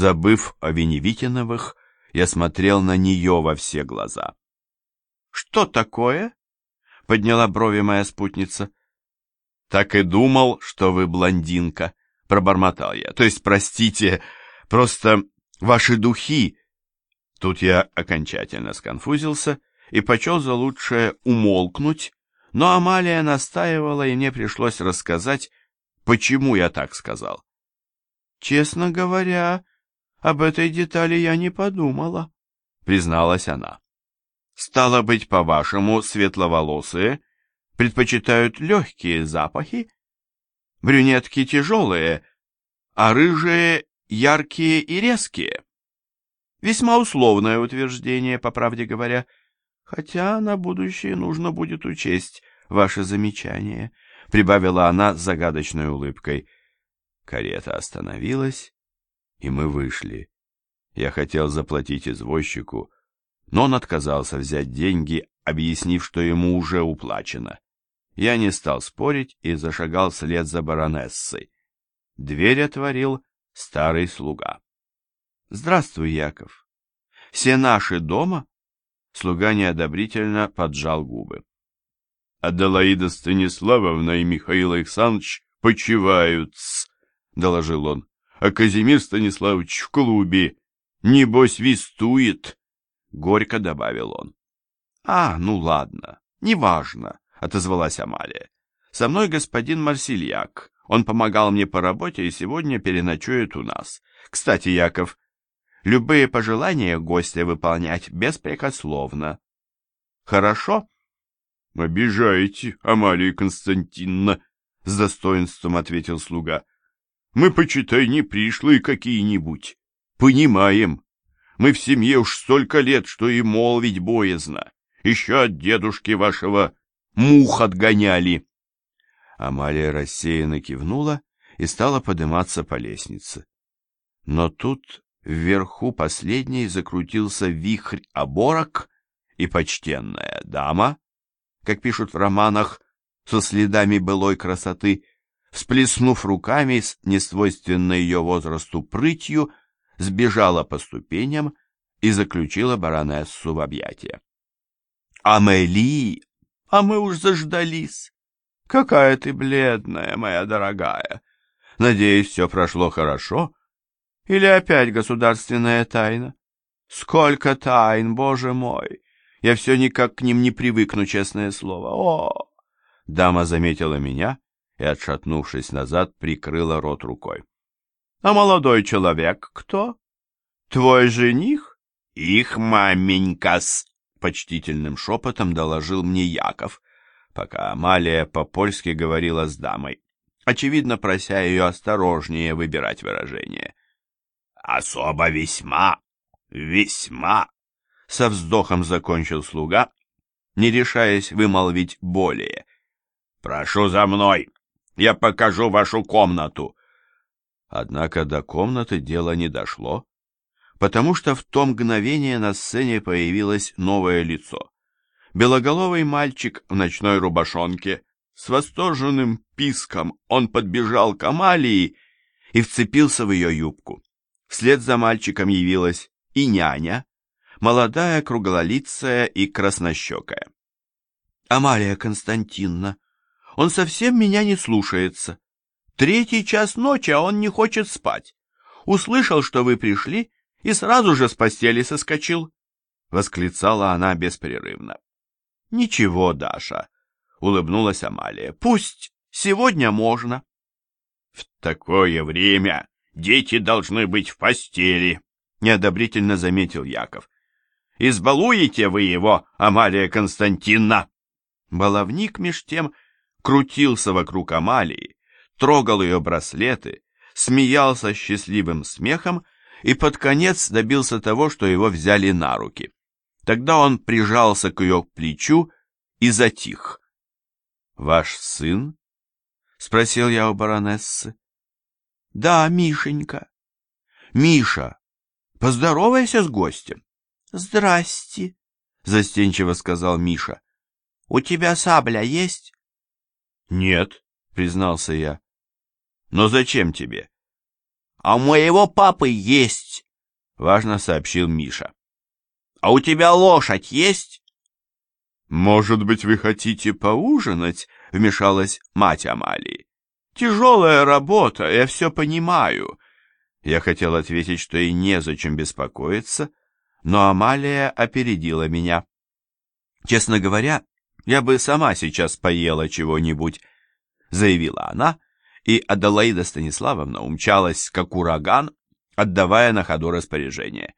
Забыв о Веневитиновых, я смотрел на нее во все глаза. «Что такое?» — подняла брови моя спутница. «Так и думал, что вы блондинка», — пробормотал я. «То есть, простите, просто ваши духи...» Тут я окончательно сконфузился и почел за лучшее умолкнуть, но Амалия настаивала, и мне пришлось рассказать, почему я так сказал. «Честно говоря, об этой детали я не подумала», — призналась она. «Стало быть, по-вашему, светловолосые предпочитают легкие запахи? Брюнетки тяжелые, а рыжие яркие и резкие?» Весьма условное утверждение, по правде говоря, хотя на будущее нужно будет учесть ваше замечание, — прибавила она с загадочной улыбкой. Карета остановилась, и мы вышли. Я хотел заплатить извозчику, но он отказался взять деньги, объяснив, что ему уже уплачено. Я не стал спорить и зашагал вслед за баронессой. Дверь отворил старый слуга. «Здравствуй, Яков. Все наши дома?» Слуга неодобрительно поджал губы. «Аделаида Станиславовна и Михаил Александрович почивают доложил он. «А Казимир Станиславович в клубе. Небось, вистует!» Горько добавил он. «А, ну ладно, неважно», — отозвалась Амалия. «Со мной господин Марсильяк. Он помогал мне по работе и сегодня переночует у нас. Кстати, Яков, Любые пожелания гостя выполнять беспрекословно. Хорошо? Обижаете, Амалия Константиновна, с достоинством ответил слуга. Мы, почитай, не пришлые какие-нибудь. Понимаем. Мы в семье уж столько лет, что и молвить боязно. Еще от дедушки вашего мух отгоняли. Амалия рассеянно кивнула и стала подниматься по лестнице. Но тут Вверху последней закрутился вихрь оборок, и почтенная дама, как пишут в романах, со следами былой красоты, всплеснув руками с несвойственной ее возрасту прытью, сбежала по ступеням и заключила баронессу в объятия. «Амели, а мы уж заждались! Какая ты бледная, моя дорогая! Надеюсь, все прошло хорошо?» Или опять государственная тайна? Сколько тайн, боже мой! Я все никак к ним не привыкну, честное слово. О! Дама заметила меня и, отшатнувшись назад, прикрыла рот рукой. А молодой человек кто? Твой жених? Их маменька-с! Почтительным шепотом доложил мне Яков, пока Амалия по-польски говорила с дамой, очевидно, прося ее осторожнее выбирать выражение. Особо весьма, весьма, со вздохом закончил слуга, не решаясь вымолвить более. Прошу за мной, я покажу вашу комнату. Однако до комнаты дело не дошло, потому что в то мгновение на сцене появилось новое лицо. Белоголовый мальчик в ночной рубашонке, с восторженным писком он подбежал к Амалии и вцепился в ее юбку. Вслед за мальчиком явилась и няня, молодая, круглолицая и краснощекая. «Амалия Константиновна, он совсем меня не слушается. Третий час ночи, а он не хочет спать. Услышал, что вы пришли, и сразу же с постели соскочил», — восклицала она беспрерывно. «Ничего, Даша», — улыбнулась Амалия, — «пусть сегодня можно». «В такое время Дети должны быть в постели, — неодобрительно заметил Яков. Избалуете вы его, Амалия Константиновна? Баловник меж тем крутился вокруг Амалии, трогал ее браслеты, смеялся счастливым смехом и под конец добился того, что его взяли на руки. Тогда он прижался к ее плечу и затих. «Ваш сын?» — спросил я у баронессы. Да, Мишенька. Миша, поздоровайся с гостем. Здрасте, застенчиво сказал Миша. У тебя сабля есть? Нет, признался я. Но зачем тебе? А у моего папы есть, важно сообщил Миша. А у тебя лошадь есть? Может быть, вы хотите поужинать? Вмешалась мать Амалии. Тяжелая работа, я все понимаю. Я хотел ответить, что и незачем беспокоиться, но Амалия опередила меня. Честно говоря, я бы сама сейчас поела чего-нибудь, заявила она, и Аделаида Станиславовна умчалась, как ураган, отдавая на ходу распоряжение.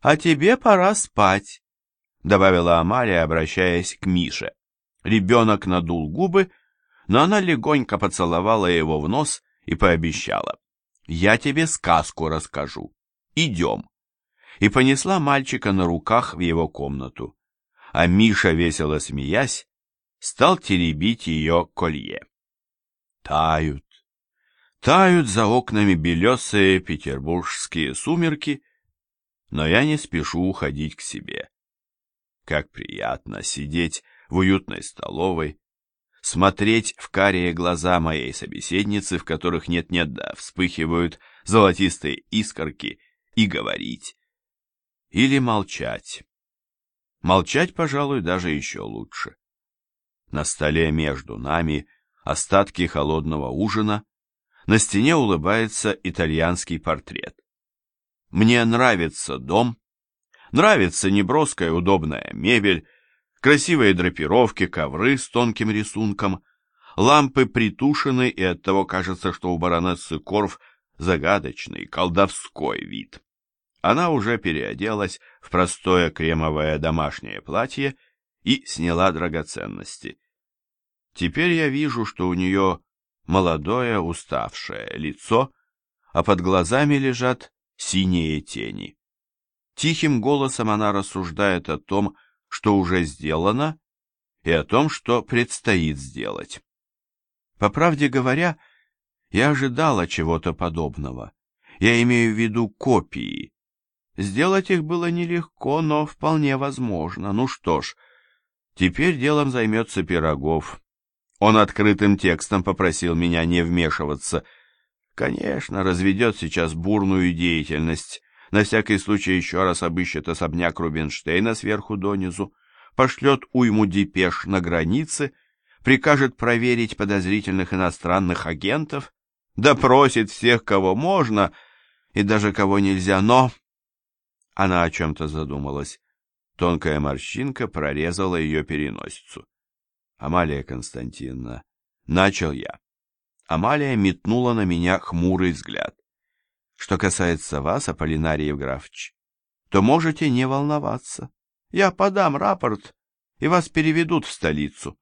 «А тебе пора спать», — добавила Амалия, обращаясь к Мише. Ребенок надул губы, но она легонько поцеловала его в нос и пообещала. «Я тебе сказку расскажу. Идем». И понесла мальчика на руках в его комнату. А Миша, весело смеясь, стал теребить ее колье. Тают, тают за окнами белесые петербургские сумерки, но я не спешу уходить к себе. Как приятно сидеть в уютной столовой, смотреть в карие глаза моей собеседницы, в которых нет-нет да вспыхивают золотистые искорки, и говорить. Или молчать. Молчать, пожалуй, даже еще лучше. На столе между нами остатки холодного ужина, на стене улыбается итальянский портрет. Мне нравится дом, нравится неброская удобная мебель, красивые драпировки, ковры с тонким рисунком, лампы притушены, и оттого кажется, что у баронессы Корф загадочный, колдовской вид. Она уже переоделась в простое кремовое домашнее платье и сняла драгоценности. Теперь я вижу, что у нее молодое уставшее лицо, а под глазами лежат синие тени. Тихим голосом она рассуждает о том, что уже сделано, и о том, что предстоит сделать. По правде говоря, я ожидала чего-то подобного. Я имею в виду копии. Сделать их было нелегко, но вполне возможно. Ну что ж, теперь делом займется Пирогов. Он открытым текстом попросил меня не вмешиваться. Конечно, разведет сейчас бурную деятельность. На всякий случай еще раз обыщет особняк Рубинштейна сверху донизу, пошлет уйму депеш на границе, прикажет проверить подозрительных иностранных агентов, допросит всех, кого можно, и даже кого нельзя, но... Она о чем-то задумалась. Тонкая морщинка прорезала ее переносицу. Амалия Константиновна, начал я. Амалия метнула на меня хмурый взгляд. Что касается вас, Аполлинарий Евграфович, то можете не волноваться. Я подам рапорт, и вас переведут в столицу.